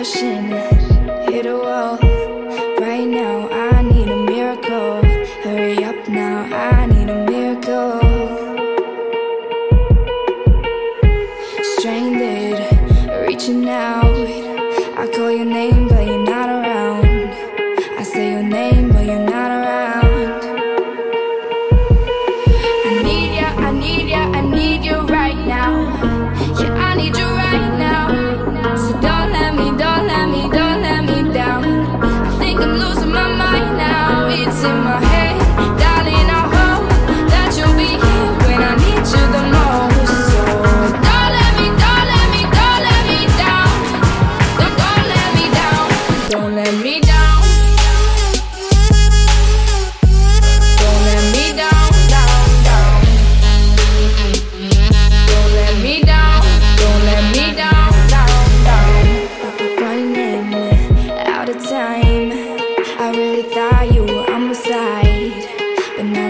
crashing, hit a wall. Right now, I need a miracle. Hurry up now, I need a miracle. Stranded, reaching out. in my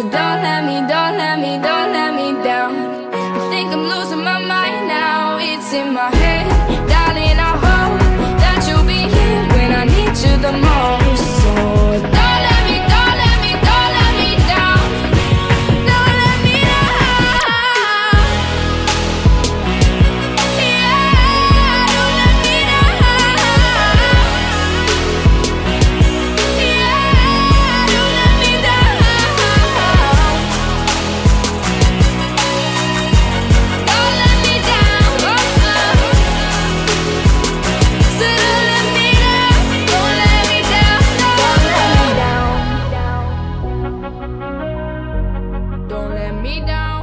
So don't let me, don't let me, don't let me down. I think I'm losing my mind now. It's in my head, darling. I hope that you'll be here when I need you the most. me down.